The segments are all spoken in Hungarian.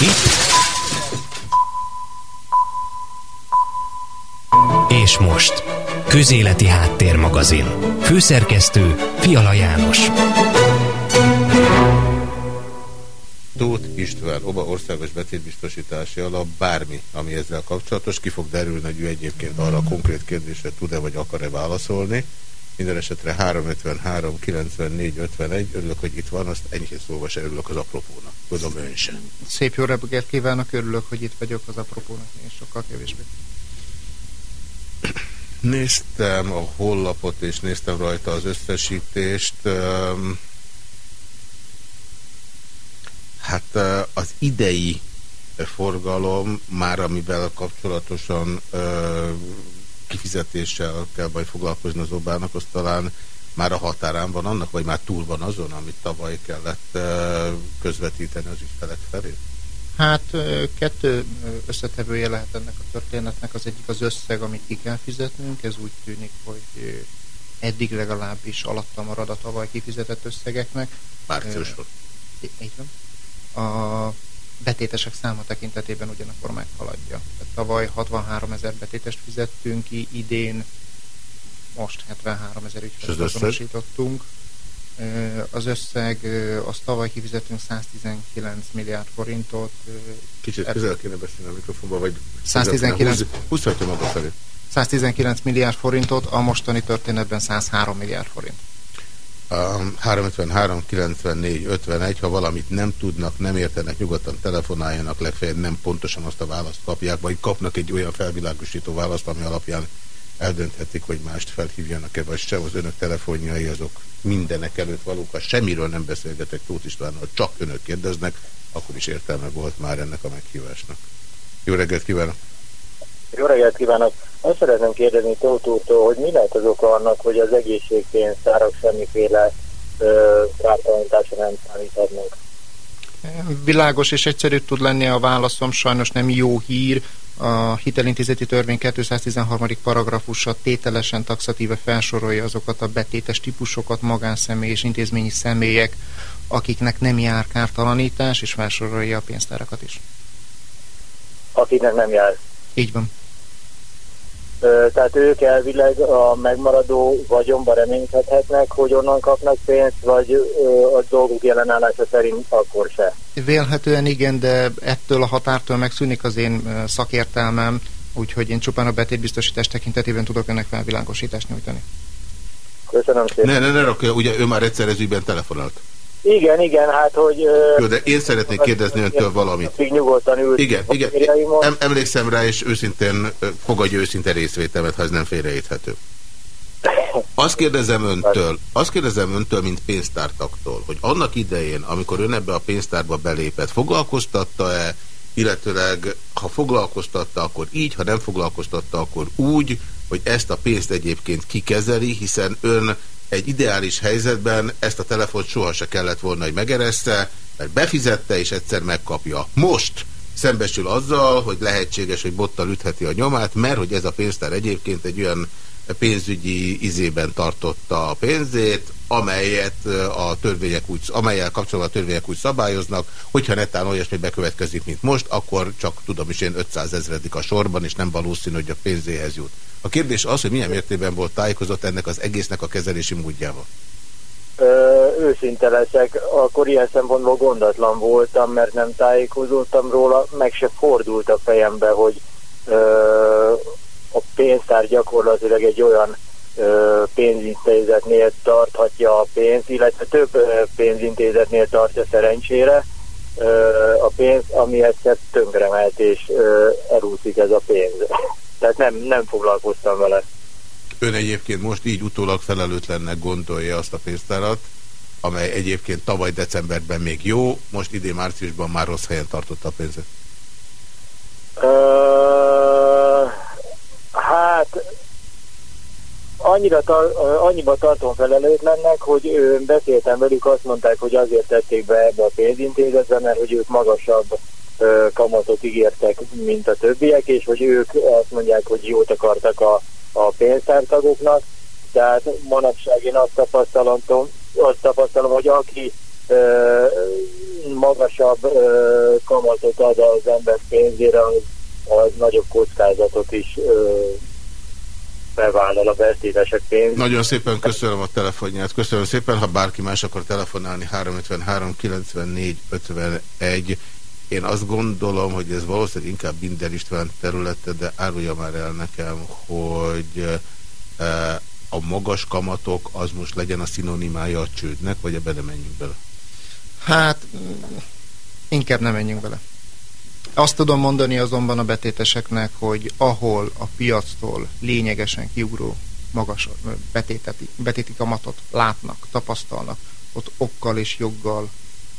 Itt. És most. Közéleti Háttérmagazin. Főszerkesztő Fiala János. Tóth István, Oba Országos Betétbiztosítási Alap, bármi, ami ezzel kapcsolatos, ki fog derülni, hogy ő egyébként arra a konkrét kérdésre tud-e vagy akar-e válaszolni. Minden esetre 353 94 51. Örülök, hogy itt van, azt enyhén szóval se örülök az apropónak. Tudom ön sem. Szép jó reggelt kívánok, örülök, hogy itt vagyok az apropónak, én sokkal kevésbé. Néztem a hollapot, és néztem rajta az összesítést. Hát az idei forgalom, már amivel kapcsolatosan kifizetéssel kell majd foglalkozni az Obának, az talán már a határán van annak, vagy már túl van azon, amit tavaly kellett közvetíteni az ügyfelek felé? Hát kettő összetevője lehet ennek a történetnek. Az egyik az összeg, amit ki kell fizetnünk. Ez úgy tűnik, hogy eddig legalábbis alatta marad a tavaly kifizetett összegeknek. Márciusban. Így van. A betétesek száma tekintetében ugyanakkor meghaladja. Tehát tavaly 63 ezer betétest fizettünk ki, idén most 73 ezer ügyfelet azonosítottunk. Az összeg, azt tavaly kifizettünk 119 milliárd forintot. Kicsit közel kéne beszélni a mikrofonba, vagy 119, 20, 20 maga felé. 119 milliárd forintot, a mostani történetben 103 milliárd forint. 353 94 51, ha valamit nem tudnak, nem értenek, nyugodtan telefonáljanak, legfeljebb nem pontosan azt a választ kapják, vagy kapnak egy olyan felvilágosító választ, ami alapján eldönthetik, hogy mást felhívjanak-e, vagy sem. Az önök telefonjai azok mindenek előtt valók. Ha semmiről nem beszélgetek Tóth Istvánnal, csak önök kérdeznek, akkor is értelme volt már ennek a meghívásnak. Jó reggelt kívánok! Jó reggelt kívánok! Azt szeretném kérdezni Tótúrtól, hogy mi lehet az oka annak, hogy az egészségpénztárak semmiféle kártalanításra nem számíthatnak? Világos és egyszerű tud lenni a válaszom, sajnos nem jó hír. A hitelintézeti törvény 213. paragrafusa tételesen taxatíve felsorolja azokat a betétes típusokat, magánszemély és intézményi személyek, akiknek nem jár kártalanítás, és felsorolja a pénztárakat is. Akiknek nem jár? Így van. Tehát ők elvileg a megmaradó vagyonba reménykedhetnek, hogy onnan kapnak pénzt, vagy a dolguk jelenállása szerint akkor se. Vélhetően igen, de ettől a határtól megszűnik az én szakértelmem, úgyhogy én csupán a betétbiztosítás tekintetében tudok ennek felvilágosítást nyújtani. Köszönöm szépen. Ne, ne, ne, rakja, ugye ő már egyszer ez ügyben telefonált. Igen, igen, hát hogy... Jó, de én szeretnék kérdezni öntől valamit. nyugodtan ült. Igen, igen. Em, emlékszem rá, és őszintén fogadja őszinte részvételmet, ha ez nem félreérthető. Azt kérdezem öntől, azt kérdezem öntől, mint pénztártaktól, hogy annak idején, amikor ön ebbe a pénztárba belépett, foglalkoztatta-e, illetőleg ha foglalkoztatta, akkor így, ha nem foglalkoztatta, akkor úgy, hogy ezt a pénzt egyébként kikezeli, hiszen ön egy ideális helyzetben ezt a telefont soha se kellett volna, hogy megereszte, mert befizette és egyszer megkapja. Most szembesül azzal, hogy lehetséges, hogy bottal ütheti a nyomát, mert hogy ez a pénztár egyébként egy olyan pénzügyi izében tartotta a pénzét, amelyet a törvények úgy, amelyel kapcsolatban a törvények úgy szabályoznak, hogyha netán olyasmi bekövetkezik, mint most, akkor csak tudom is én 500 ezredik a sorban, és nem valószínű, hogy a pénzéhez jut. A kérdés az, hogy milyen mértében volt tájékozott ennek az egésznek a kezelési módjával. Ö, őszinte leszek, akkor ilyen szempontból gondatlan voltam, mert nem tájékozódtam róla, meg se fordult a fejembe, hogy ö, a pénztár gyakorlatilag egy olyan ö, pénzintézetnél tarthatja a pénzt, illetve több ö, pénzintézetnél tartja szerencsére a pénz, ami ezt tönkremelt, és ö, elúszik ez a pénz. Tehát nem, nem foglalkoztam vele. Ön egyébként most így utólag felelőtlennek gondolja azt a pénztárat, amely egyébként tavaly decemberben még jó, most idén márciusban már rossz helyen tartotta a pénzet? Uh, hát annyira tar annyiba tartom felelőtlennek, hogy beszéltem velük, azt mondták, hogy azért tették be ebbe a pénzintézetbe, mert hogy ők magasabb kamatot ígértek, mint a többiek, és hogy ők azt mondják, hogy jót akartak a, a pénztártagoknak. Tehát manapság én azt tapasztalom, azt tapasztalom, hogy aki magasabb kamatot ad az ember pénzére, az, az nagyobb kockázatot is bevállal a vertétesek pénz. Nagyon szépen köszönöm a telefonját. Köszönöm szépen, ha bárki más akar telefonálni, 353 94 51. Én azt gondolom, hogy ez valószínűleg inkább Binder István területe, de árulja már el nekem, hogy a magas kamatok az most legyen a szinonimája a csődnek, vagy ebben nem menjünk bele? Hát, inkább nem menjünk bele. Azt tudom mondani azonban a betéteseknek, hogy ahol a piactól lényegesen kiugró magas betéteti, betéti kamatot látnak, tapasztalnak, ott okkal és joggal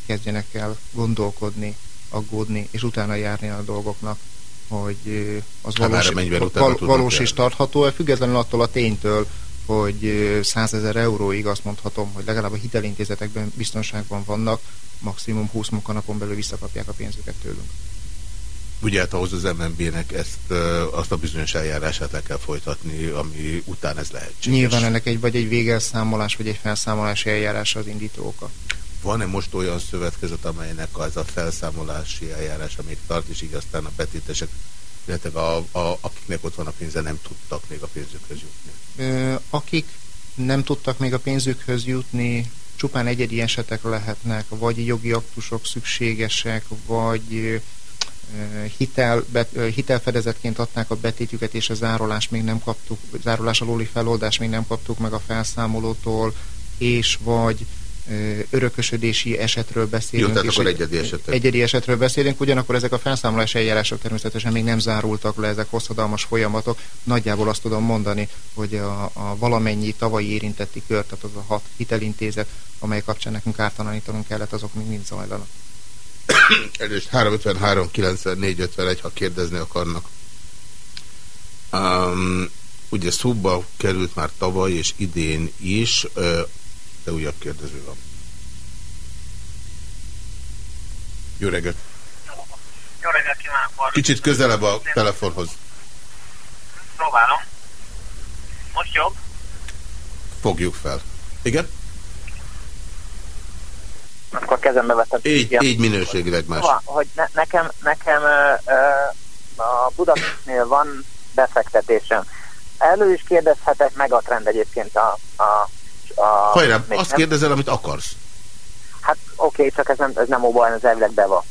kezdjenek el gondolkodni, aggódni, és utána járni a dolgoknak, hogy az hát valós, val, valós és tartható, függetlenül attól a ténytől, hogy 100 ezer euróig azt mondhatom, hogy legalább a hitelintézetekben biztonságban vannak, maximum 20 munkanapon belül visszakapják a pénzüket tőlünk. Ugye hát ahhoz az MNB-nek ezt, azt a bizonyos eljárását le kell folytatni, ami után ez lehetséges. Nyilván ennek egy vagy egy végelszámolás, vagy egy felszámolási eljárás az indító oka. Van-e most olyan szövetkezet, amelynek az a felszámolási eljárás, amit tart, és így aztán a betétesek, illetve a, a, akiknek ott van a pénze, nem tudtak még a pénzükhöz jutni? Akik nem tudtak még a pénzükhöz jutni, csupán egyedi esetek lehetnek, vagy jogi aktusok szükségesek, vagy hitel, hitelfedezetként adták a betétjüket, és a zárolás még nem kaptuk, zárolás alóli feloldás még nem kaptuk meg a felszámolótól, és vagy örökösödési esetről beszélünk. Jó, tehát akkor egyedi esetek. Egyedi esetről beszélünk, ugyanakkor ezek a felszámolási eljárások természetesen még nem zárultak le, ezek hosszadalmas folyamatok. Nagyjából azt tudom mondani, hogy a, a valamennyi tavalyi érintetti kör, tehát az a hat hitelintézet, amely kapcsán nekünk ártalanítanunk kellett, azok még mind zajlanak. Előst 353 94 51, ha kérdezni akarnak. Um, ugye szóba került már tavaly és idén is, de újabb kérdező van. Jó reggelt! Jó reggelt kívánok! Kicsit közelebb a telefonhoz. Próbálom. Most jobb? Fogjuk fel. Igen? Akkor kezembe vettem. Így, így minőségileg más. Van, hogy ne, nekem, nekem ö, ö, a Budapestnél van befektetésem. Elő is kérdezhetek, meg a trend egyébként a, a a... Hajrá, azt nem... kérdezel, amit akarsz. Hát oké, okay, csak ez nem, ez nem óban, ez elvileg be van.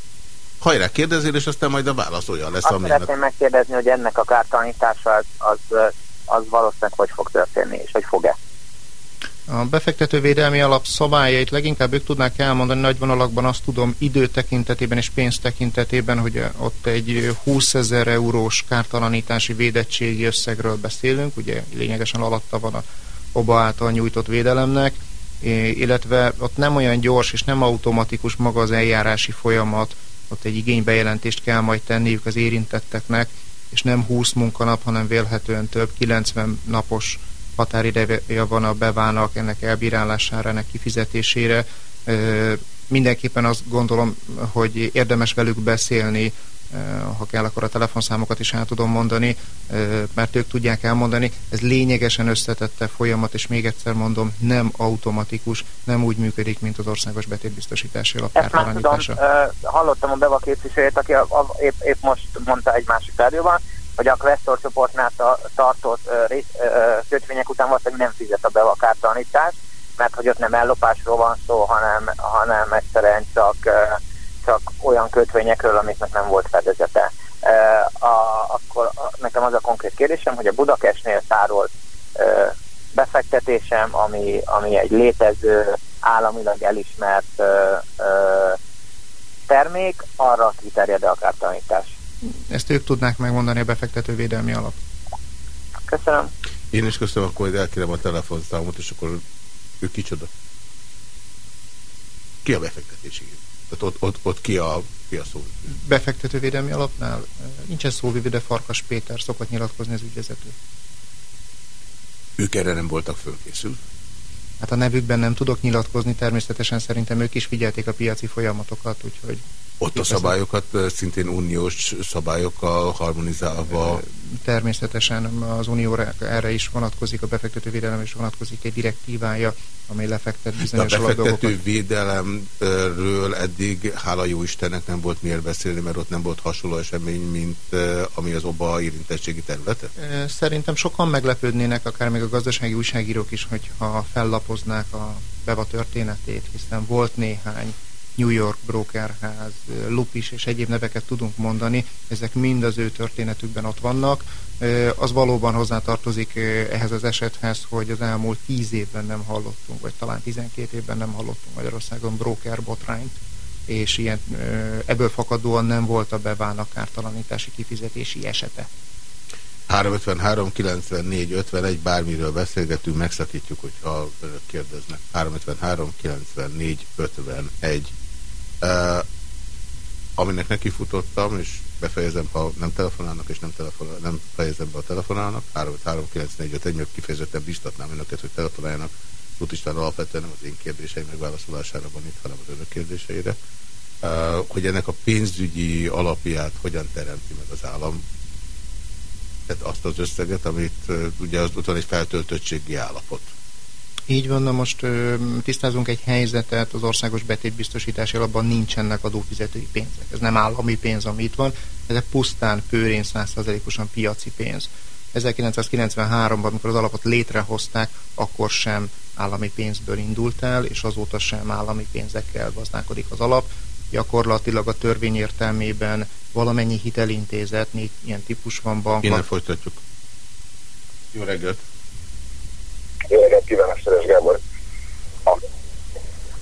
Hajrá, kérdezél, és aztán majd a válasz olyan lesz, Azt szeretném megkérdezni, hogy ennek a kártalanítása az, az, az valószínűleg hogy fog történni, és hogy fog-e? A befektetővédelmi alap szabályait leginkább ők tudnák elmondani nagy vonalakban, azt tudom idő tekintetében és pénz tekintetében, hogy ott egy 20 ezer eurós kártalanítási védettségi összegről beszélünk, ugye lényegesen alatta van a OBA által nyújtott védelemnek, illetve ott nem olyan gyors és nem automatikus maga az eljárási folyamat, ott egy igénybejelentést kell majd tenniük az érintetteknek, és nem 20 munkanap, hanem vélhetően több, 90 napos határideje van a bevának ennek elbírálására, ennek kifizetésére. Mindenképpen azt gondolom, hogy érdemes velük beszélni, ha kell, akkor a telefonszámokat is el tudom mondani, mert ők tudják elmondani. Ez lényegesen összetette folyamat, és még egyszer mondom, nem automatikus, nem úgy működik, mint az országos betétbiztosítási alapkártalanítása. Hallottam a Beva képviselőt, aki a, a, épp, épp most mondta egy másik rádióban, hogy a Questor csoportnál tartott rész, kötvények után valószínűleg nem fizet a Beva kártalanítást, mert hogy ott nem ellopásról van szó, hanem, hanem egyszerűen csak csak olyan kötvényekről, amiknek nem volt fedezete. E, a, akkor a, nekem az a konkrét kérdésem, hogy a Budakesnél tárolt e, befektetésem, ami, ami egy létező, államilag elismert e, e, termék, arra kiterjed-e a kártalanítás? Ezt ők tudnák megmondani a befektetővédelmi alap. Köszönöm. Én is köszönöm, akkor elkérem a telefonszámot, és akkor ő kicsoda? Ki a befektetési? Tehát ott, ott, ott ki a, ki a szóvivő? Befektetővédelmi alapnál nincsen szóvivő, de Farkas Péter szokott nyilatkozni az ügyvezető. Ők erre nem voltak fölkészül? Hát a nevükben nem tudok nyilatkozni, természetesen szerintem ők is figyelték a piaci folyamatokat, úgyhogy Ott a szabályokat szintén uniós szabályokkal harmonizálva? Természetesen az unió erre is vonatkozik, a befektetővédelem is vonatkozik egy direktívája, amely lefektet bizonyos De a befektetővédelemről eddig, hála jó Istennek nem volt miért beszélni, mert ott nem volt hasonló esemény, mint ami az OBA érintettségi területe? Szerintem sokan meglepődnének, akár még a gazdasági újságírók is, hogyha fellapoznák a Beva történetét, hiszen volt néhány New York Brokerház, Lupis és egyéb neveket tudunk mondani, ezek mind az ő történetükben ott vannak. Az valóban hozzátartozik ehhez az esethez, hogy az elmúlt 10 évben nem hallottunk, vagy talán 12 évben nem hallottunk Magyarországon broker botrányt, és ilyen, ebből fakadóan nem volt a bevának kártalanítási kifizetési esete. 353 94 51 bármiről beszélgetünk, megszakítjuk, hogyha önök kérdeznek. 353 94 51 Uh, aminek nekifutottam, és befejezem, ha nem telefonálnak, és nem, telefonál, nem fejezem be a telefonálnak, 33945 meg kifejezetten biztatnám önöket, hogy telefonáljanak. Út István alapvetően nem az én kérdéseim megválaszolására van itt, hanem az önök kérdéseire. Hogy ennek a pénzügyi alapját hogyan teremti meg az állam, tehát azt az összeget, amit ugye az utána egy feltöltöttségi állapot. Így van, na most ö, tisztázunk egy helyzetet, az országos betétbiztosítási alapban nincsenek adófizetői pénzek. Ez nem állami pénz, ami itt van, ez pusztán pőrén százszerzelékosan piaci pénz. 1993-ban, amikor az alapot létrehozták, akkor sem állami pénzből indult el, és azóta sem állami pénzekkel gazdálkodik az alap. Gyakorlatilag a törvény értelmében valamennyi hitelintézet, négy ilyen típus van bank. Innen folytatjuk. Jó reggelt! Jó reggelt kívánok, Szeres Gábor. A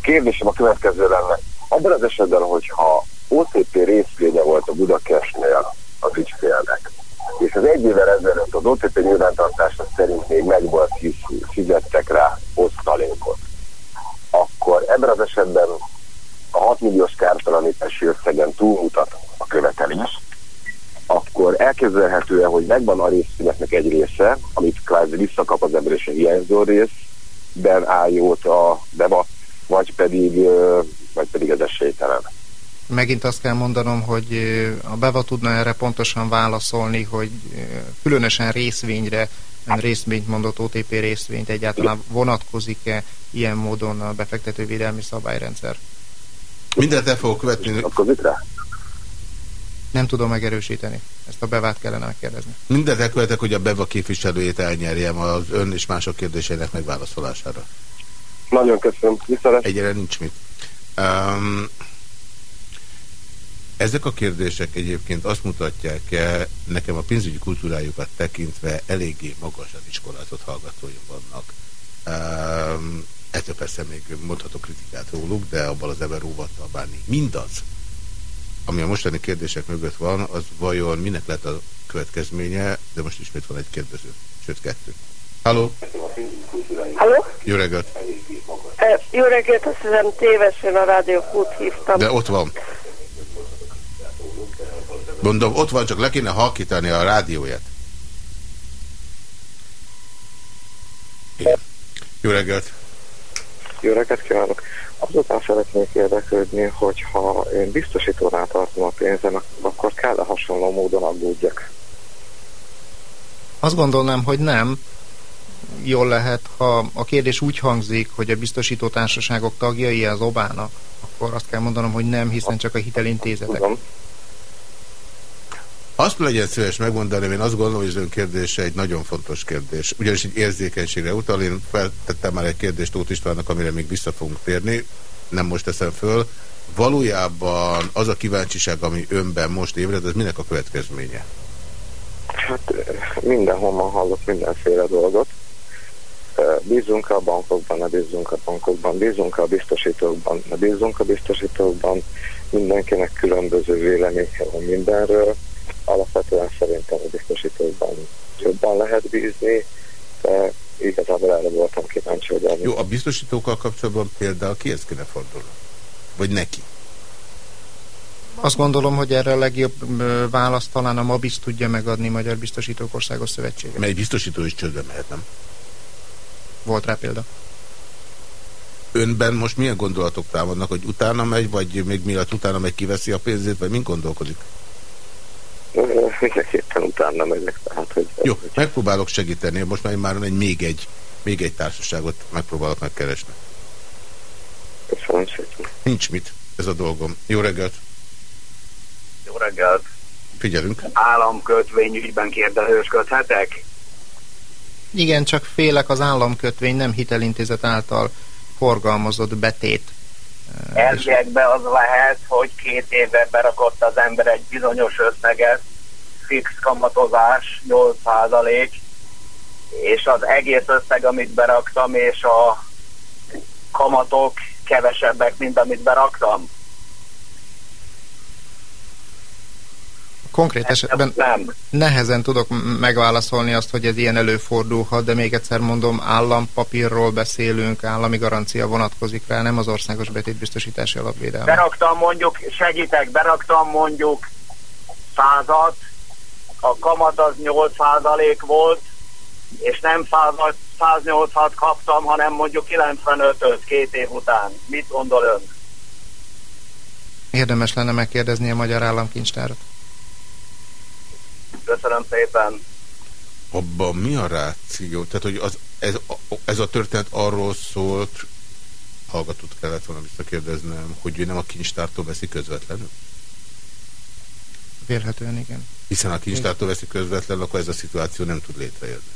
kérdésem a következő lenne. Abban az esetben, hogyha OTP részvénye volt a Budakesnél az ügyfélnek, és az egy évvel ezelőtt az OTP nyilvántartása szerint még meg volt, hisz fizettek rá osztalékot, akkor ebben az esetben a 6 milliós kártalanítási összegen túlmutat a követelés, akkor elképzelhető -e, hogy megvan a részszíneknek egy része, amit kvázi visszakap az ember és a hiányzó részben áll jót a beba, vagy pedig, vagy pedig ez esélytelen. Megint azt kell mondanom, hogy a BEVA tudna erre pontosan válaszolni, hogy különösen részvényre, részvényt mondott OTP részvényt egyáltalán vonatkozik-e ilyen módon a befektetővédelmi szabályrendszer? Mindent el fogok követni. Vonatkozik rá? Nem tudom megerősíteni. Ezt a bevát kellene megkérdezni. Mindent elkövetek, hogy a beva képviselőjét elnyerjem az ön és mások kérdéseinek megválaszolására. Nagyon köszönöm. Viszont... Egyre nincs mit. Um, ezek a kérdések egyébként azt mutatják el, nekem a pénzügyi kultúrájukat tekintve eléggé magas az iskolázott hallgatóim vannak. Um, ettől persze még mondhatok kritikát róluk, de abban az ember óvattal bánni. Mindaz, ami a mostani kérdések mögött van, az vajon minek lett a következménye, de most ismét van egy kérdező, sőt kettő. Halló? Halló? Jó reggelt! Jó reggelt, azt hiszem tévesen a Rádió Kút hívtam. De ott van. Mondom, ott van, csak le kéne halkítani a rádióját. Igen. Jó reggelt! Jó reggelt kívánok! Azután szeretnék érdeklődni, hogyha én biztosítónál tartom a pénzem, akkor kell-e hasonló módon aggódjak? Azt gondolnám, hogy nem. Jól lehet, ha a kérdés úgy hangzik, hogy a biztosító társaságok tagjai az obának, akkor azt kell mondanom, hogy nem, hiszen csak a hitelintézetek. Tudom. Azt legyen szíves megmondani, én azt gondolom, hogy az ön kérdése egy nagyon fontos kérdés. Ugyanis egy érzékenységre utal, én feltettem már egy kérdést Tóth Istvánnak, amire még vissza fogunk térni, nem most teszem föl. Valójában az a kíváncsiság, ami önben most ébred, az minek a következménye? Hát mindenhol hallok mindenféle dolgot. Bízunk a bankokban, ne bízunk a bankokban, bízunk a biztosítókban, ne bízunk a biztosítókban, mindenkinek különböző véleménye van mindenről alapvetően szerintem a biztosítókban jobban lehet bízni, de igazából erre voltam kíváncsi, hogy. Jó, a biztosítókkal kapcsolatban például kihez kéne fordulni? Vagy neki? Azt gondolom, hogy erre a legjobb választ talán a MABIS tudja megadni Magyar Biztosítók Országos Szövetsége. Mely biztosító is csődbe mehet, nem? Volt rá példa. önben most milyen gondolatok támadnak, hogy utána megy, vagy még miatt utána megy, kiveszi a pénzét, vagy mind gondolkodik? Mindenképpen utána megyek. Tehát, hogy Jó, megpróbálok segíteni. Most már, már egy, még, egy, még egy társaságot megpróbálok megkeresni. Köszönöm szépen. Nincs mit, ez a dolgom. Jó reggelt! Jó reggelt! Figyelünk. Államkötvényügyben kérdezősködhetek? Igen, csak félek az államkötvény nem hitelintézet által forgalmazott betét. Elviekben az lehet, hogy két éve berakott az ember egy bizonyos összeget, fix kamatozás, 8%, és az egész összeg, amit beraktam, és a kamatok kevesebbek, mint amit beraktam. Konkrét esetben nem. nehezen tudok megválaszolni azt, hogy ez ilyen előfordulhat, de még egyszer mondom, állampapírról beszélünk, állami garancia vonatkozik rá, nem az országos betétbiztosítási alapvédelme. Beraktam mondjuk, segítek, beraktam mondjuk százat, a kamat az 8 volt, és nem 108-at kaptam, hanem mondjuk 95-öt két év után. Mit gondol ön? Érdemes lenne megkérdezni a Magyar Államkincstárat. Köszönöm szépen. Abban mi a ráció? Tehát, hogy az, ez, ez a történet arról szólt, hallgatót kellett volna visszakérdeznem, hogy ő nem a kincstártól veszi közvetlenül? Vélhetően igen. Hiszen a kincstártól veszi közvetlenül, akkor ez a szituáció nem tud létrejönni.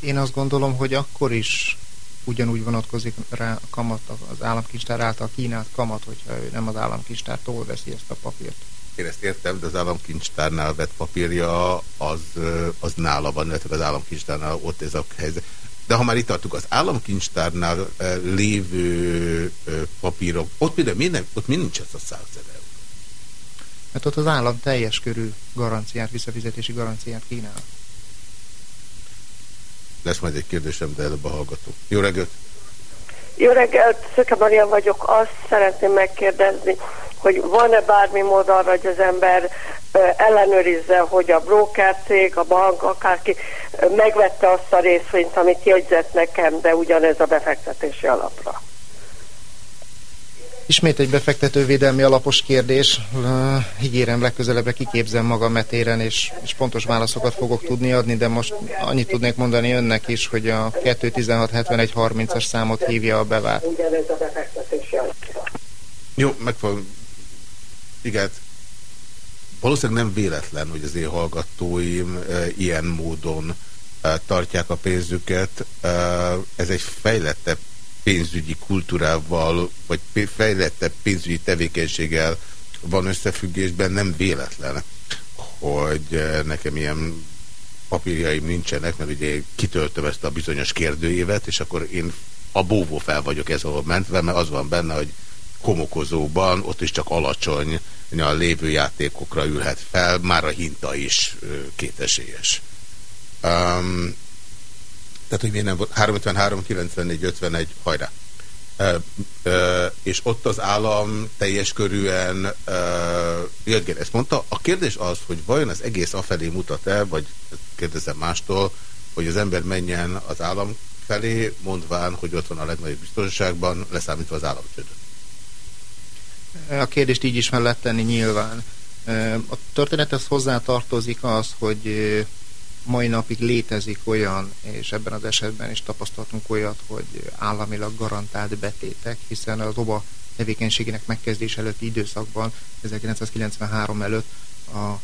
Én azt gondolom, hogy akkor is ugyanúgy vonatkozik rá a kamat, az államkincstár által kínált kamat, hogyha ő nem az államkincstártól veszi ezt a papírt. Én ezt értem, de az államkincstárnál vett papírja, az, az nála van, illetve az államkincstárnál ott ez a helyzet. De ha már itt tartunk, az államkincstárnál lévő papírok, ott például mi, nem, ott mi nincs ez a 100 euró? Mert ott az állam teljes körű garanciát, visszafizetési garanciát kínál. Lesz majd egy kérdésem, de előbb a hallgató. Jó reggelt! Jó reggelt, Szöke Maria vagyok. Azt szeretném megkérdezni, hogy van-e bármi mód arra, hogy az ember ellenőrizze, hogy a broker cég, a bank, akárki megvette azt a részvényt, amit jegyzett nekem, de ugyanez a befektetési alapra. Ismét egy befektetővédelmi alapos kérdés. Ígérem, legközelebbre kiképzem magam metéren, és, és pontos válaszokat fogok tudni adni, de most annyit tudnék mondani önnek is, hogy a 2167130-as számot hívja a bevált. Jó, meg fogom igen, valószínűleg nem véletlen, hogy az én hallgatóim e, ilyen módon e, tartják a pénzüket. E, ez egy fejlettebb pénzügyi kultúrával, vagy fejlettebb pénzügyi tevékenységgel van összefüggésben, nem véletlen, hogy nekem ilyen papírjaim nincsenek, mert ugye kitöltöm ezt a bizonyos kérdőévet, és akkor én a bóvó fel vagyok ez ahol mentve, mert az van benne, hogy komokozóban, ott is csak alacsony a lévő játékokra ülhet fel, már a hinta is kétesélyes. Um, tehát, hogy miért nem volt 353, 94, 51, hajrá. Uh, uh, és ott az állam teljes körűen uh, Jöttgen ezt mondta. A kérdés az, hogy vajon az egész afelé mutat-e, vagy kérdezem mástól, hogy az ember menjen az állam felé, mondván, hogy ott van a legnagyobb biztonságban, leszámítva az államcsődöt. A kérdést így is fel lehet tenni nyilván. A történethez hozzá tartozik az, hogy mai napig létezik olyan, és ebben az esetben is tapasztaltunk olyat, hogy államilag garantált betétek, hiszen az OBA tevékenységének megkezdés előtti időszakban, 1993 előtt a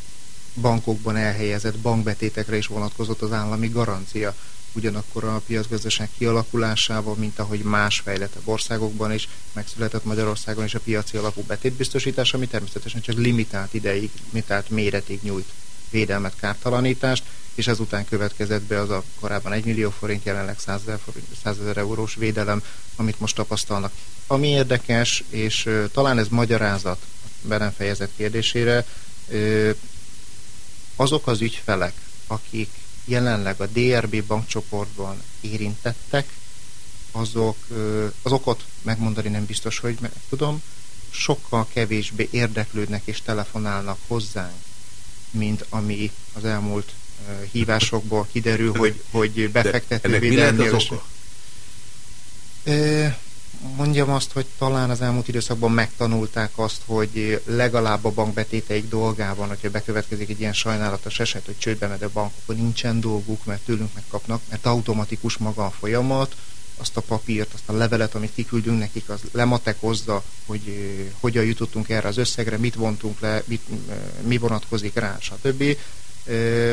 bankokban elhelyezett bankbetétekre is vonatkozott az állami garancia. Ugyanakkor a piacgazdaság kialakulásával, mint ahogy más fejlettebb országokban is megszületett Magyarországon is a piaci alapú betétbiztosítás, ami természetesen csak limitált ideig, limitált méretig nyújt védelmet, kártalanítást, és ezután következett be az a korábban 1 millió forint, jelenleg 100 ezer eurós védelem, amit most tapasztalnak. Ami érdekes, és talán ez magyarázat be nem fejezett kérdésére, azok az ügyfelek, akik jelenleg a DRB bankcsoportban érintettek, azok, az okot megmondani nem biztos, hogy meg tudom, sokkal kevésbé érdeklődnek és telefonálnak hozzánk, mint ami az elmúlt hívásokból kiderül, hogy, hogy befektető védelmi mondjam azt, hogy talán az elmúlt időszakban megtanulták azt, hogy legalább a bankbetéteik dolgában, hogyha bekövetkezik egy ilyen sajnálatos eset, hogy csődbe megy a bank, akkor nincsen dolguk, mert tőlünk megkapnak, mert automatikus maga a folyamat, azt a papírt, azt a levelet, amit kiküldünk nekik, az lematekozza, hogy uh, hogyan jutottunk erre az összegre, mit vontunk le, mit, uh, mi vonatkozik rá, stb. Uh,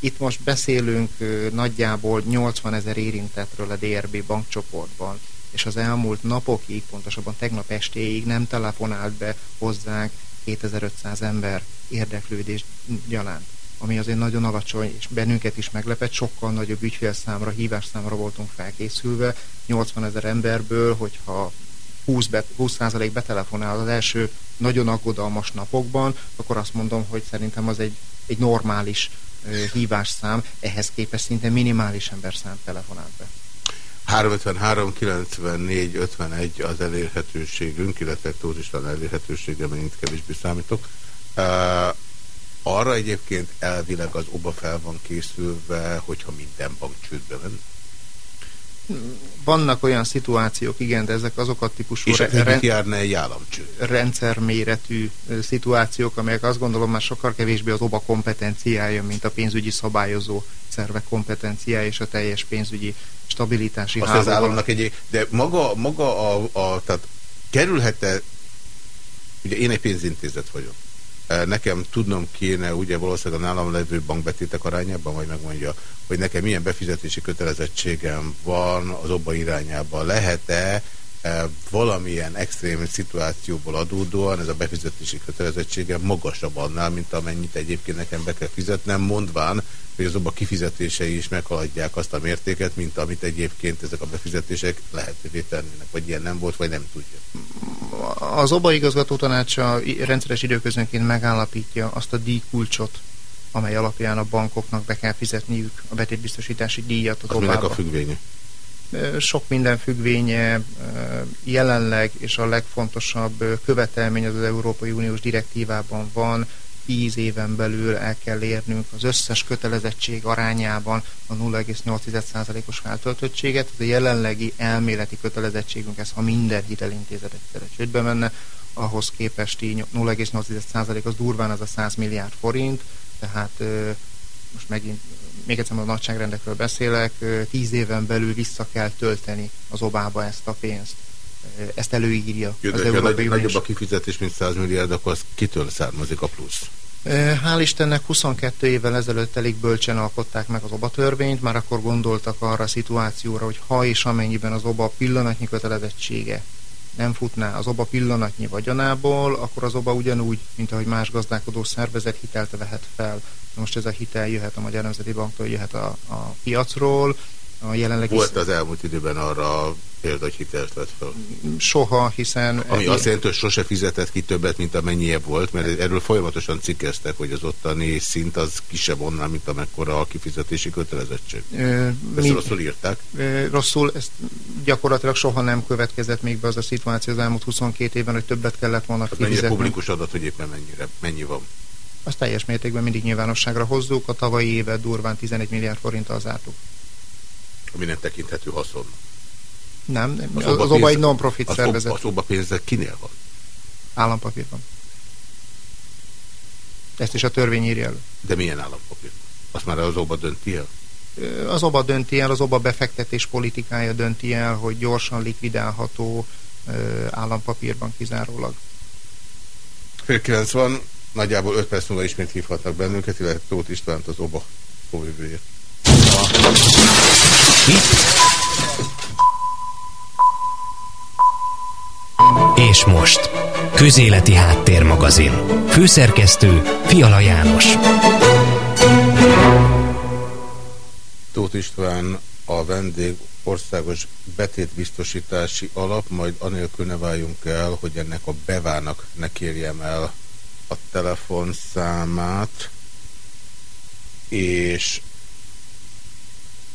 itt most beszélünk nagyjából 80 ezer érintetről a DRB bankcsoportban, és az elmúlt napokig, pontosabban tegnap estéig nem telefonált be hozzánk 2500 ember érdeklődés gyanánt ami azért nagyon alacsony, és bennünket is meglepett, sokkal nagyobb ügyfélszámra, hívásszámra voltunk felkészülve, 80 ezer emberből, hogyha 20, bet, 20% betelefonál az első nagyon aggodalmas napokban, akkor azt mondom, hogy szerintem az egy, egy normális hívásszám, ehhez képest szinte minimális emberszám telefonált be. 353 94 51 az elérhetőségünk, illetve Tóth István elérhetősége, mint kevésbé számítok. Uh, arra egyébként elvileg az OBA fel van készülve, hogyha minden bank csődbe ment? Vannak olyan szituációk, igen, de ezek azok a típusú És re mit járna egy államcsőd? rendszerméretű szituációk, amelyek azt gondolom már sokkal kevésbé az OBA kompetenciája, mint a pénzügyi szabályozó szervek kompetenciája és a teljes pénzügyi stabilitási Azt az államnak egy, de maga, maga a, a tehát kerülhet-e, ugye én egy pénzintézet vagyok, nekem tudnom kéne, ugye valószínűleg a nálam levő bankbetétek arányában, vagy megmondja, hogy nekem milyen befizetési kötelezettségem van az obba irányában. Lehet-e valamilyen extrém szituációból adódóan ez a befizetési kötelezettségem magasabb annál, mint amennyit egyébként nekem be kell fizetnem, mondván, hogy azokban a kifizetései is meghaladják azt a mértéket, mint amit egyébként ezek a befizetések lehetővé tennének, vagy ilyen nem volt, vagy nem tudja. Az OBA igazgató tanácsa rendszeres időközönként megállapítja azt a díjkulcsot, amely alapján a bankoknak be kell fizetniük a betétbiztosítási díjat az, az minek a függvénye? Sok minden függvénye jelenleg, és a legfontosabb követelmény az, az Európai Uniós direktívában van, 10 éven belül el kell érnünk az összes kötelezettség arányában a 0,8%-os feltöltöttséget. Ez a jelenlegi elméleti kötelezettségünk, ez ha minden hitelintézet egyszerre csődbe menne, ahhoz képest 0,8% az durván az a 100 milliárd forint, tehát most megint még egyszer a nagyságrendekről beszélek, 10 éven belül vissza kell tölteni az obába ezt a pénzt. Ezt előírja Jö, az Európai Unió. Nagyobb a kifizetés, mint 100 milliárd, akkor az kitől származik a plusz? Hál' Istennek 22 évvel ezelőtt elég bölcsen alkották meg az OBA törvényt, már akkor gondoltak arra a szituációra, hogy ha és amennyiben az OBA pillanatnyi kötelezettsége nem futná az OBA pillanatnyi vagyonából, akkor az OBA ugyanúgy, mint ahogy más gazdálkodó szervezet hitelt vehet fel. Most ez a hitel jöhet a Magyar Nemzeti Banktól, jöhet a, a piacról, a jelenlegi... Volt az elmúlt időben arra példa, hogy hitelt vett fel? Soha, hiszen... Ami azt jelenti, hogy sose fizetett ki többet, mint amennyie volt, mert erről folyamatosan cikkeztek, hogy az ottani szint az kisebb onnál, mint amekkora a kifizetési kötelezettség. Ö, ezt mi, rosszul írták? Ö, rosszul, ezt gyakorlatilag soha nem következett még be az a szituáció az elmúlt 22 évben, hogy többet kellett volna hát kifizetni. Mennyire publikus adat, hogy éppen mennyire, mennyi van? Azt teljes mértékben mindig nyilvánosságra hozzuk, a tavalyi évet durván 11 milliárd forinttal zártuk ami nem tekinthető haszon. Nem, az, az, az OBA egy non-profit szervezet. Az OBA pénzek kinél van? Állampapírban. Ezt is a törvény írja elő. De milyen állampapír? Azt már az OBA dönti el? Az OBA dönti el, az OBA befektetés politikája dönti el, hogy gyorsan likvidálható állampapírban kizárólag. Fél 90, nagyjából 5 perc múlva ismét hívhatnak bennünket, illetve Tóth Istvánt az OBA szóvivőjét. És most, Közéleti Háttérmagazin. Főszerkesztő Fiala János. Tóth István a vendég országos betétbiztosítási alap, majd anélkül ne váljunk el, hogy ennek a bevának ne kérjem el a telefonszámát, és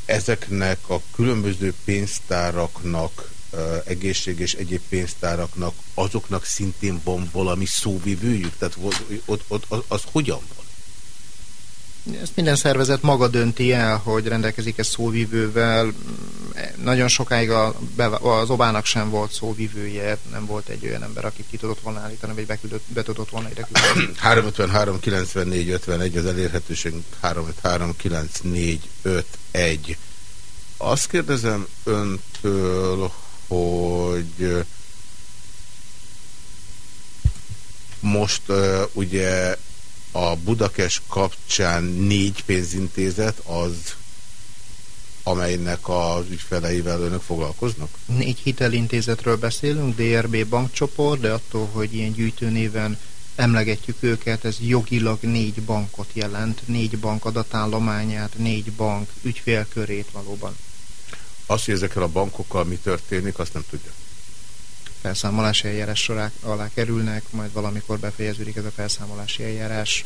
ezeknek a különböző pénztáraknak, egészség és egyéb pénztáraknak, azoknak szintén van valami szóvivőjük? Tehát ott, ott, ott az hogyan van? Ezt minden szervezet maga dönti el, hogy rendelkezik-e szóvivővel. Nagyon sokáig a, az Obának sem volt szóvivője, nem volt egy olyan ember, aki ki tudott volna állítani, vagy beküldött, be tudott volna ide küldeni. 353 94 51 az elérhetőség 353 94 51. Azt kérdezem öntől, hogy most uh, ugye a Budakes kapcsán négy pénzintézet az, amelynek az ügyfeleivel önök foglalkoznak? Négy hitelintézetről beszélünk, DRB bankcsoport, de attól, hogy ilyen gyűjtőnéven emlegetjük őket, ez jogilag négy bankot jelent, négy bank adatállományát, négy bank ügyfélkörét valóban. Azt, hogy ezekkel a bankokkal mi történik, azt nem tudja felszámolási eljárás sorá alá kerülnek, majd valamikor befejeződik ez a felszámolási eljárás.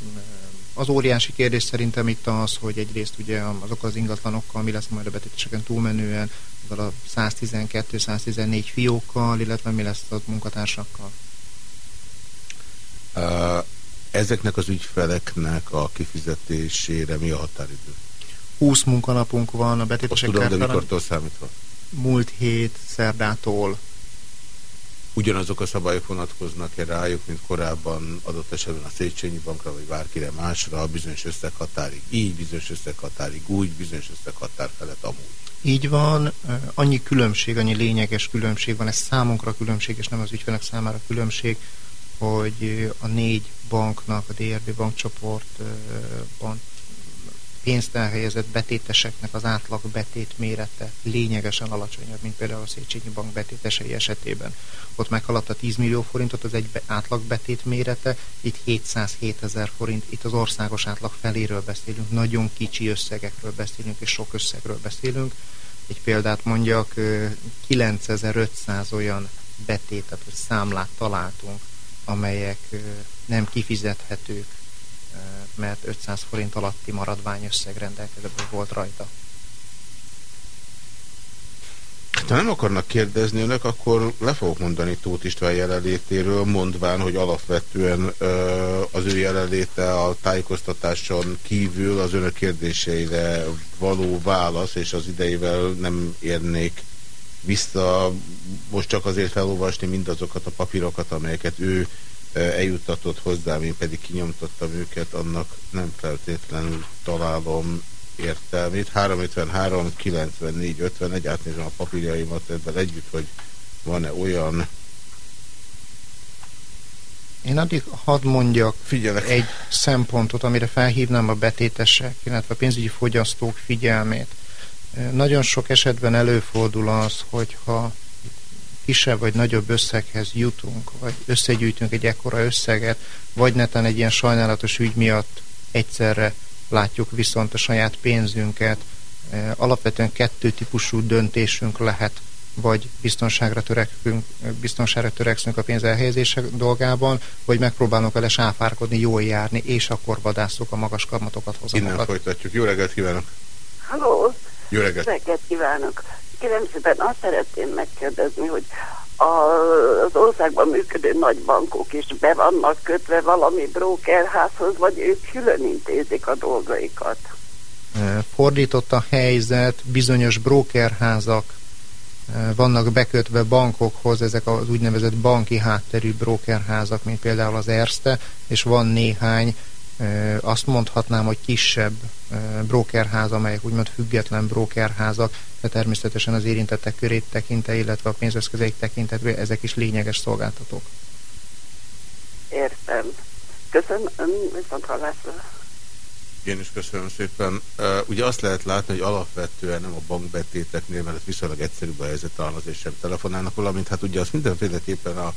Az óriási kérdés szerintem itt az, hogy egyrészt ugye azok az ingatlanokkal mi lesz majd a betéteseken túlmenően, a 112-114 fiókkal, illetve mi lesz a munkatársakkal. Ezeknek az ügyfeleknek a kifizetésére mi a határidő? 20 munkanapunk van a betétesek Azt tudom, de mikortól számítva? Múlt hét szerdától ugyanazok a szabályok vonatkoznak-e rájuk, mint korábban adott esetben a Széchenyi Bankra, vagy bárkire másra, bizonyos összeghatárig így, bizonyos összeghatárig úgy, bizonyos összeghatár felett amúgy. Így van, annyi különbség, annyi lényeges különbség van, ez számunkra különbség, és nem az ügyfelek számára különbség, hogy a négy banknak, a DRB bankcsoportban pénzt elhelyezett betéteseknek az átlag betét mérete lényegesen alacsonyabb, mint például a Széchenyi Bank betétesei esetében. Ott meghaladta 10 millió forintot az egy átlag betét mérete, itt 707 ezer forint, itt az országos átlag feléről beszélünk, nagyon kicsi összegekről beszélünk, és sok összegről beszélünk. Egy példát mondjak, 9500 olyan betétet vagy számlát találtunk, amelyek nem kifizethetők mert 500 forint alatti maradványösszeg rendelkezésben volt rajta. Ha nem akarnak kérdezni önök, akkor le fogok mondani Tóth István jelenlétéről, mondván, hogy alapvetően ö, az ő jelenléte a tájékoztatáson kívül az önök kérdéseire való válasz, és az idejével nem érnék vissza most csak azért felolvasni mindazokat a papírokat, amelyeket ő eljuttatott hozzám, én pedig kinyomtattam őket, annak nem feltétlenül találom értelmét. 353, 94, 51, átnézem a papírjaimat ebben együtt, hogy van-e olyan... Én addig hadd mondjak Figyelek. egy szempontot, amire felhívnám a betétesek, illetve a pénzügyi fogyasztók figyelmét. Nagyon sok esetben előfordul az, hogyha kisebb vagy nagyobb összeghez jutunk, vagy összegyűjtünk egy ekkora összeget, vagy neten egy ilyen sajnálatos ügy miatt egyszerre látjuk viszont a saját pénzünket. E, alapvetően kettő típusú döntésünk lehet, vagy biztonságra, törekünk, biztonságra törekszünk a pénz elhelyezése dolgában, vagy megpróbálunk vele sáfárkodni, jól járni, és akkor vadászok a magas kamatokat hozamokat. Innen folytatjuk. Jó reggelt kívánok! Halló! Jó reggelt! Reggelt kívánok! Kérem szépen azt szeretném megkérdezni, hogy a, az országban működő nagy bankok is be vannak kötve valami brokerházhoz, vagy ők külön intézik a dolgaikat? Fordított a helyzet, bizonyos brokerházak vannak bekötve bankokhoz, ezek az úgynevezett banki hátterű brokerházak, mint például az Erste, és van néhány azt mondhatnám, hogy kisebb brokerház, amelyek úgymond független brokerházak, de természetesen az érintettek körét tekinte, illetve a pénzeszközeik tekintetve ezek is lényeges szolgáltatók. Értem. Köszönöm, viszont hallásra. Én is köszönöm szépen. Ugye azt lehet látni, hogy alapvetően nem a bankbetéteknél, mert ez viszonylag egyszerűbb a helyzet, talán azért sem telefonálnak, valamint hát ugye azt mindenféleképpen a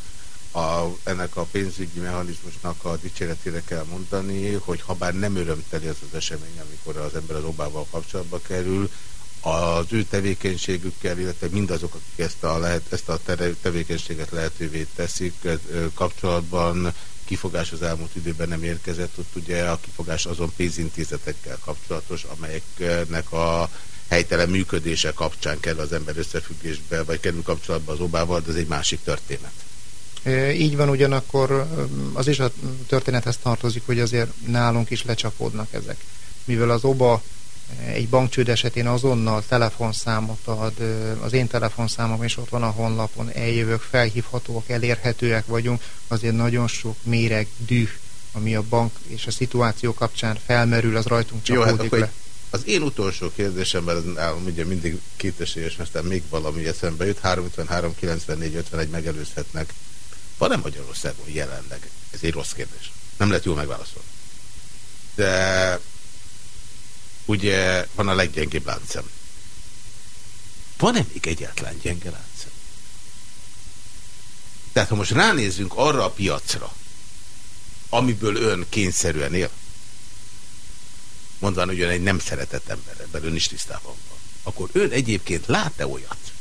a, ennek a pénzügyi mechanizmusnak a dicséretére kell mondani, hogy ha bár nem örömteli az az esemény, amikor az ember az Obával kapcsolatba kerül, az ő tevékenységükkel, illetve mindazok, akik ezt a, lehet, ezt a tevékenységet lehetővé teszik kapcsolatban, kifogás az elmúlt időben nem érkezett, ott ugye a kifogás azon pénzintézetekkel kapcsolatos, amelyeknek a helytelen működése kapcsán kell az ember összefüggésbe, vagy kerül kapcsolatba az Obával, de ez egy másik történet. Így van, ugyanakkor az is a történethez tartozik, hogy azért nálunk is lecsapódnak ezek. mivel az OBA egy bankcsőd esetén azonnal telefonszámot ad, az én telefonszámom is ott van a honlapon, eljövök, felhívhatóak, elérhetőek vagyunk, azért nagyon sok méreg, düh, ami a bank és a szituáció kapcsán felmerül, az rajtunk csapódik Jó, hát le. Az én utolsó kérdésem, mert nálam ugye mindig kétesélyes, aztán még valami eszembe jut, 353, 94, 51 megelőzhetnek. Van-e Magyarországon jelenleg? Ez egy rossz kérdés. Nem lehet jól megválaszolni. De ugye van a leggyengébb láncem. Van-e még egyáltalán gyenge láncem? Tehát ha most ránézzünk arra a piacra, amiből ön kényszerűen él, mondván, hogy ön egy nem szeretett ember, ebben ön is tisztában van, akkor ön egyébként lát-e olyat,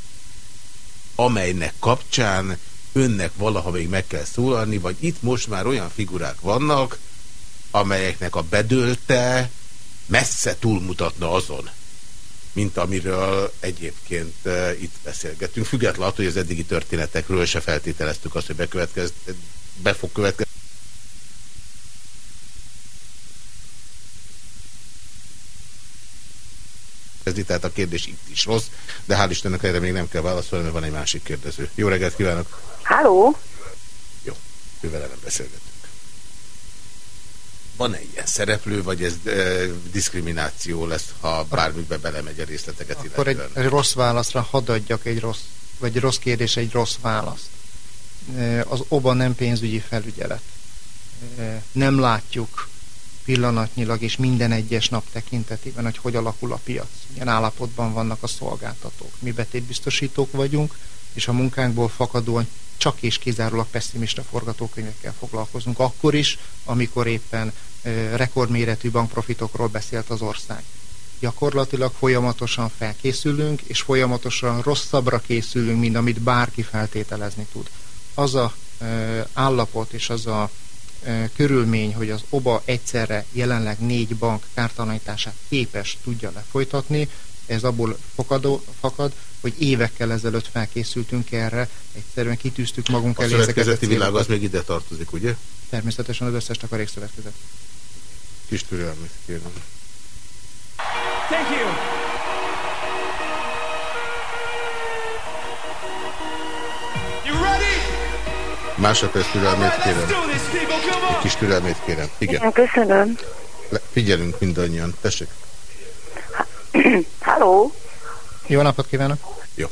amelynek kapcsán önnek valaha még meg kell szólalni, vagy itt most már olyan figurák vannak, amelyeknek a bedölte messze túlmutatna azon, mint amiről egyébként uh, itt beszélgetünk. Függetlenül attól, hogy az eddigi történetekről se feltételeztük azt, hogy bekövetkez, be fog következni. Tehát a kérdés itt is rossz, de hál' Istennek erre még nem kell válaszolni, mert van egy másik kérdező. Jó reggelt kívánok! Halló! Jó, ővel nem beszélgetünk. Van-e ilyen szereplő, vagy ez e, diszkrimináció lesz, ha bármikbe belemegy a részleteket Akkor egy, egy rossz válaszra hadd adjak egy rossz, vagy egy rossz kérdés, egy rossz választ. Az OBA nem pénzügyi felügyelet. Nem látjuk pillanatnyilag és minden egyes nap tekintetében, hogy hogy alakul a piac. Milyen állapotban vannak a szolgáltatók. Mi betétbiztosítók vagyunk, és a munkánkból fakadóan csak és kizárólag pessimista forgatókönyvekkel foglalkozunk. Akkor is, amikor éppen rekordméretű bankprofitokról beszélt az ország. Gyakorlatilag folyamatosan felkészülünk, és folyamatosan rosszabbra készülünk, mint amit bárki feltételezni tud. Az a állapot és az a körülmény, hogy az OBA egyszerre jelenleg négy bank kártalanítását képes tudja lefolytatni, ez abból fakadó, fakad, hogy évekkel ezelőtt felkészültünk erre, egyszerűen kitűztük magunk a elé ezeket a világ az még ide tartozik, ugye? Természetesen az összes takarékszövetkezet. Kis türelmét kérem. Thank. You Másodperc türelmét kérem. Egy kis türelmét kérem. Igen. Igen köszönöm. Le, figyelünk mindannyian. Tessék. Halló. Jó napot kívánok. Jó.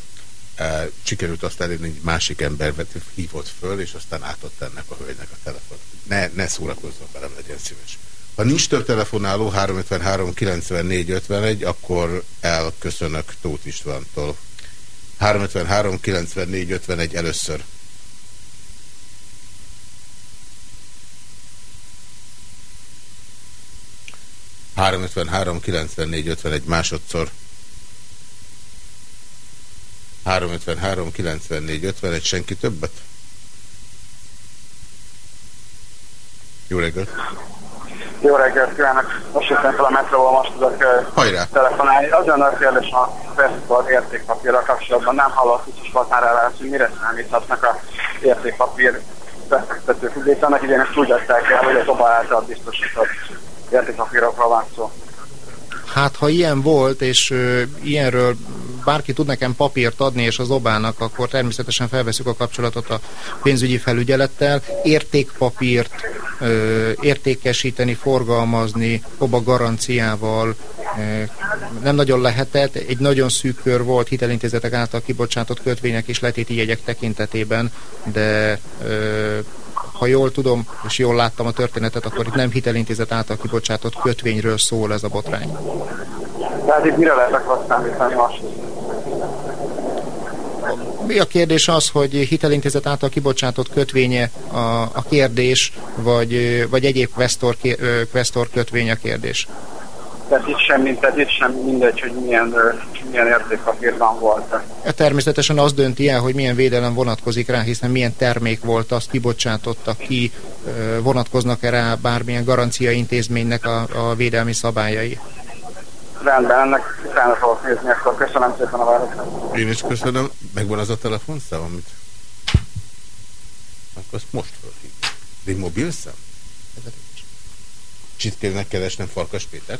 Sikerült azt elérni, hogy másik ember hívott föl, és aztán átadta ennek a hölgynek a telefon. Ne, ne szórakozzon velem, legyen szíves. Ha nincs több telefonáló, 353 94 51, akkor elköszönök Tóth Istvántól. 353 94 51 először. Három 94 51 másodszor. 353 94 51 senki többet? Jó reggelt! Jó reggelt kívánok! Most jöttem fel a metróval, most tudok Hajrá. telefonálni. Az a kérdés a fesztivál értékpapírra kapcsolatban nem hallott is volt már el, hogy mire számíthatnak a értékpapír befektetők. Ugye annak idején ezt úgy adták el, hogy a szoba által biztosított értékpapírokról van szó. Hát, ha ilyen volt, és ö, ilyenről bárki tud nekem papírt adni, és az obának, akkor természetesen felveszük a kapcsolatot a pénzügyi felügyelettel. Értékpapírt ö, értékesíteni, forgalmazni, oba garanciával ö, nem nagyon lehetett. Egy nagyon szűk kör volt hitelintézetek által kibocsátott kötvények és letéti jegyek tekintetében, de ö, ha jól tudom, és jól láttam a történetet, akkor itt nem hitelintézet által kibocsátott kötvényről szól ez a botrány. Tehát itt mire lehet akkor számítani most? Mi a kérdés az, hogy hitelintézet által kibocsátott kötvénye a, a kérdés, vagy, vagy egyéb questor, questor kötvény a kérdés? Tehát itt sem, tehát itt sem mindegy, hogy milyen, milyen értékpapírban volt. Természetesen az dönti el, hogy milyen védelem vonatkozik rá, hiszen milyen termék volt, azt kibocsátotta ki, vonatkoznak-e rá bármilyen garancia intézménynek a, a védelmi szabályai. Rendben, ennek utána fogok nézni, akkor köszönöm szépen a választ. Én is köszönöm. Megvan az a telefonszám, amit... Akkor azt most fölhívjuk. De egy mobil szám? Csit kérnek keresnem Farkas Péter?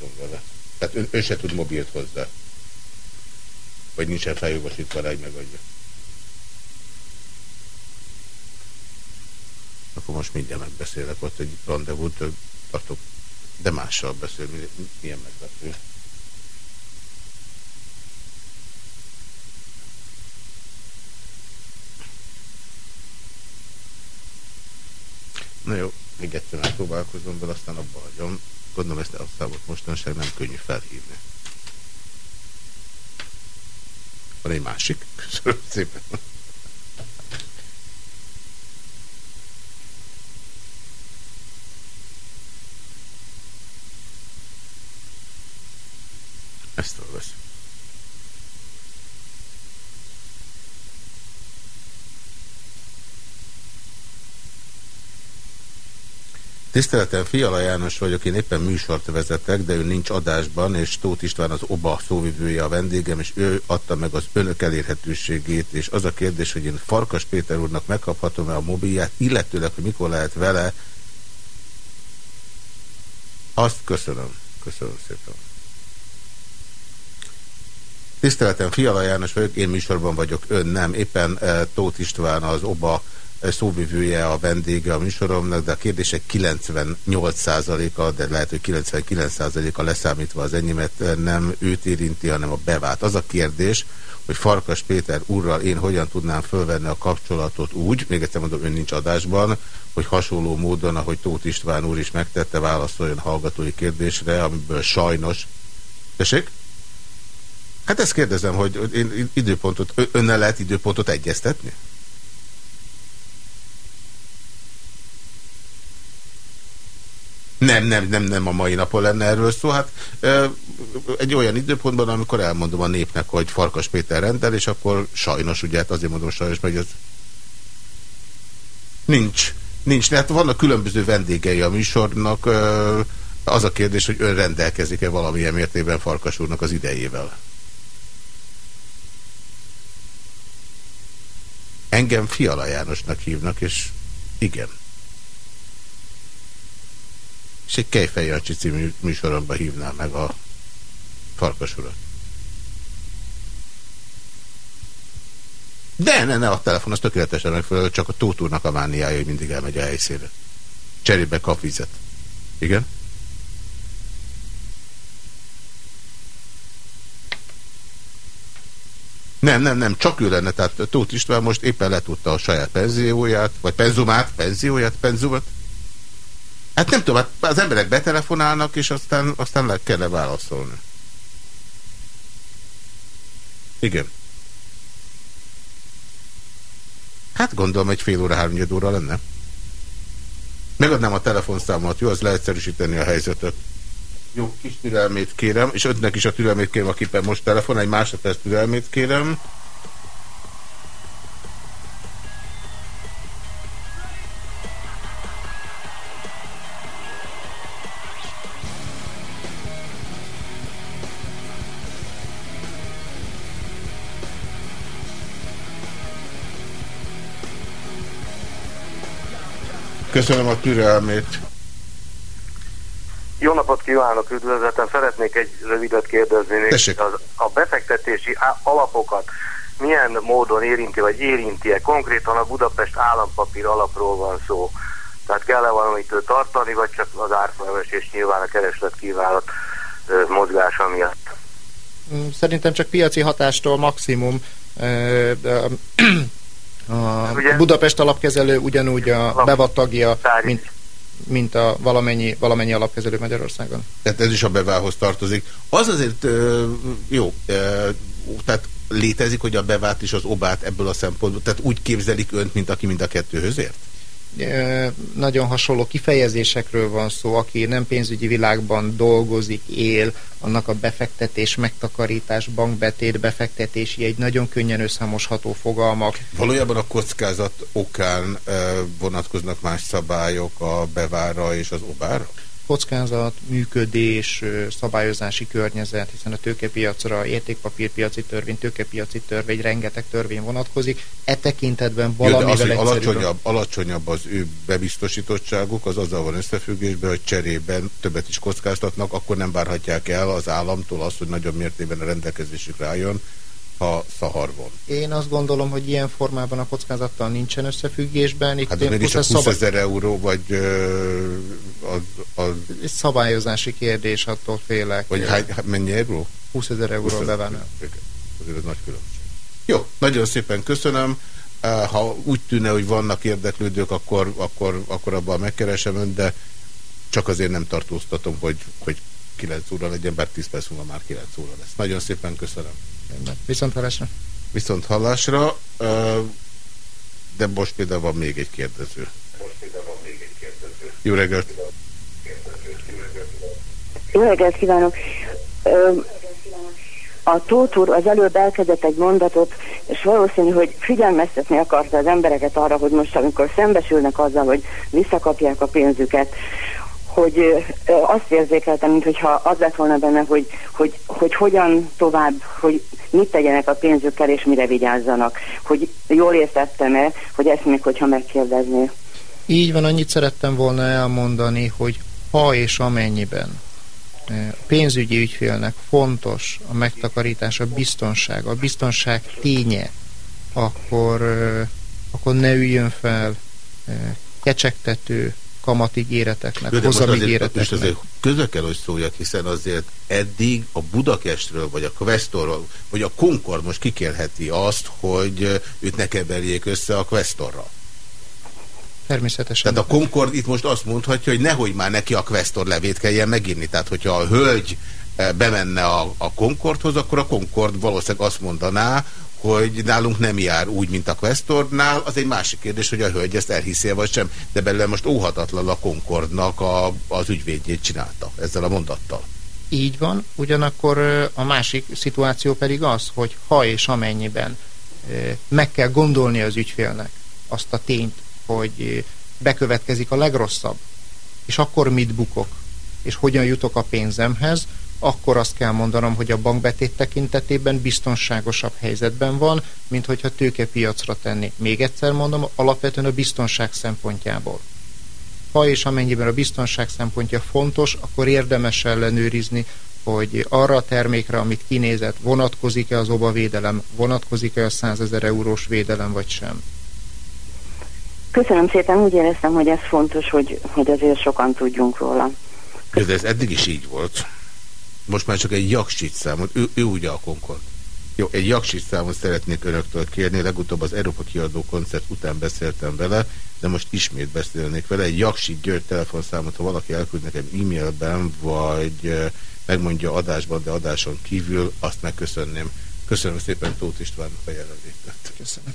Van vele. Tehát ön, ön se tud mobilt hozzá. Vagy nincsen feljogosítva rá, hogy megadja. Akkor most mindjárt megbeszélek, ott egy rendezvút tartok, de mással beszél, milyen meglepő. Na jó, még egyszer megpróbálkozom vele, aztán abba hagyom. Gondolom ezt a számot mostanság nem könnyű felhívni. Van egy másik? Köszönöm szépen. Ezt veszem. Tiszteletem, Fiala János vagyok, én éppen műsort vezetek, de ő nincs adásban, és Tóth István az OBA szóvivője a vendégem, és ő adta meg az önök elérhetőségét, és az a kérdés, hogy én Farkas Péter úrnak megkaphatom-e a mobilját, illetőleg, hogy mikor lehet vele, azt köszönöm. Köszönöm szépen. Tiszteletem, Fiala János vagyok, én műsorban vagyok, ön nem. Éppen e, Tóth István az OBA szóvivője a vendége a műsoromnak, de a kérdések 98%-a, de lehet, hogy 99%-a leszámítva az enyémet nem őt érinti, hanem a bevált. Az a kérdés, hogy Farkas Péter úrral én hogyan tudnám fölvenni a kapcsolatot úgy, még egyszer mondom, ön nincs adásban, hogy hasonló módon, ahogy Tóth István úr is megtette, válaszoljon hallgatói kérdésre, amiből sajnos... Tessék? Hát ezt kérdezem, hogy én időpontot, önnel lehet időpontot egyeztetni? Nem, nem, nem, nem a mai napon lenne erről szó. Hát egy olyan időpontban, amikor elmondom a népnek, hogy Farkas Péter rendel, és akkor sajnos, ugye, hát azért mondom sajnos, mert ez nincs. Nincs, hát vannak különböző vendégei a műsornak. Az a kérdés, hogy ön rendelkezik-e valamilyen mértében Farkas úrnak az idejével? Engem Fiala Jánosnak hívnak, és igen és egy Kejfej Jancsi című műsoromba hívnám meg a farkas urat. De, ne, ne, a telefon az tökéletesen megfelelő, csak a tótúrnak a mániája, hogy mindig elmegy a helyszínre. Cserébe kap vizet. Igen? Nem, nem, nem, csak ő lenne, tehát Tóth István most éppen letudta a saját penzióját, vagy penzumát, penzióját, penzumát, Hát nem tudom, hát az emberek betelefonálnak, és aztán, aztán le kell -e válaszolni. Igen. Hát gondolom egy fél óra, három óra lenne. Megadnám a telefonszámot, jó, az leegyszerűsíteni a helyzetet. Jó, kis türelmét kérem, és ötnek is a türelmét kérem, akiben most telefon, egy másodperc türelmét kérem. Köszönöm a türelmét. Jó napot kívánok, üdvözletem. Szeretnék egy rövidet kérdezni. Az, a befektetési alapokat milyen módon érinti, vagy érinti-e? Konkrétan a Budapest állampapír alapról van szó. Tehát kell-e valamit tartani, vagy csak az árfolyamas és nyilván a kereslet kíválat mozgása miatt? Szerintem csak piaci hatástól maximum a Ugye, Budapest alapkezelő ugyanúgy a bevat tagja, mint, mint a valamennyi, valamennyi alapkezelő Magyarországon. Tehát ez is a bevához tartozik. Az azért jó, tehát létezik, hogy a bevát és az obát ebből a szempontból, tehát úgy képzelik önt, mint aki mind a kettőhöz ért? Nagyon hasonló kifejezésekről van szó, aki nem pénzügyi világban dolgozik, él, annak a befektetés, megtakarítás, bankbetét, befektetési egy nagyon könnyen összemosható fogalmak. Valójában a kockázat okán vonatkoznak más szabályok a bevára és az obára? Kockázat, működés, szabályozási környezet, hiszen a tőkepiacra értékpapírpiaci törvény, tőkepiaci törvény, rengeteg törvény vonatkozik. E tekintetben valamivel Jó, az, hogy alacsonyabb, alacsonyabb az ő bebiztosítottságuk, az azzal van összefüggésben, hogy cserében többet is kockáztatnak, akkor nem várhatják el az államtól azt, hogy nagyobb mértékben a rendelkezésükre álljon, ha szahar van. Én azt gondolom, hogy ilyen formában a kockázattal nincsen összefüggésben. Itt hát mégis csak 20 ezer euró, vagy az, az... Ez szabályozási kérdés, attól félek. Vagy hány, mennyi euró? 20 ezer euró bevenne. Azért ez nagy különbség. Jó, nagyon szépen köszönöm. Ha úgy tűnne, hogy vannak érdeklődők, akkor, akkor, akkor abban megkeresem ön, de csak azért nem tartóztatom, hogy, hogy 9 óra legyen, bár 10 perc múlva már 9 óra lesz. Nagyon szépen köszönöm. Viszont hallásra. Viszont hallásra, de most például van még egy kérdező. Jó reggelt! Jó reggelt kívánok! A Tóth úr az előbb elkezdett egy mondatot, és valószínű, hogy figyelmeztetni akarta az embereket arra, hogy most amikor szembesülnek azzal, hogy visszakapják a pénzüket, hogy azt érzékeltem, mintha az lett volna benne, hogy, hogy, hogy hogyan tovább, hogy mit tegyenek a pénzükkel, és mire vigyázzanak. Hogy jól értettem-e, hogy ezt még hogyha megkérdezné. Így van, annyit szerettem volna elmondani, hogy ha és amennyiben a pénzügyi ügyfélnek fontos a megtakarítás, a biztonság, a biztonság ténye, akkor, akkor ne üljön fel kecsegtető, kamatigéreteknek, hozamigéreteknek. Most azért közbe kell, hogy szóljak, hiszen azért eddig a Budakestről, vagy a Questorról, vagy a Concord most kikérheti azt, hogy őt ne keverjék össze a Questorra. Természetesen. Tehát a Concord itt most azt mondhatja, hogy nehogy már neki a Questor levét kelljen megírni. Tehát, hogyha a hölgy bemenne a, a Concordhoz, akkor a Concord valószínűleg azt mondaná, hogy nálunk nem jár úgy, mint a Questornál, az egy másik kérdés, hogy a hölgy ezt elhiszi vagy sem, de belőle most óhatatlan a Concordnak a, az ügyvédjét csinálta ezzel a mondattal. Így van, ugyanakkor a másik szituáció pedig az, hogy ha és amennyiben meg kell gondolni az ügyfélnek azt a tényt, hogy bekövetkezik a legrosszabb, és akkor mit bukok, és hogyan jutok a pénzemhez, akkor azt kell mondanom, hogy a bankbetét tekintetében biztonságosabb helyzetben van, mint hogyha tőkepiacra tenni. Még egyszer mondom, alapvetően a biztonság szempontjából. Ha és amennyiben a biztonság szempontja fontos, akkor érdemes ellenőrizni, hogy arra a termékre, amit kinézett, vonatkozik-e az obavédelem, vonatkozik-e a 100 ezer eurós védelem, vagy sem. Köszönöm szépen, úgy éreztem, hogy ez fontos, hogy, hogy azért sokan tudjunk róla. De ez eddig is így volt. Most már csak egy jaksit számot, ő, ő ugye a Concord. Jó, egy jaksit számot szeretnék önöktől kérni, legutóbb az Európa kiadó koncert után beszéltem vele, de most ismét beszélnék vele. Egy Jaksit György telefonszámot, ha valaki elküld nekem e-mailben, vagy megmondja adásban, de adáson kívül, azt megköszönném. Köszönöm szépen Tóth Istvánnak a jelenlétet. Köszönöm.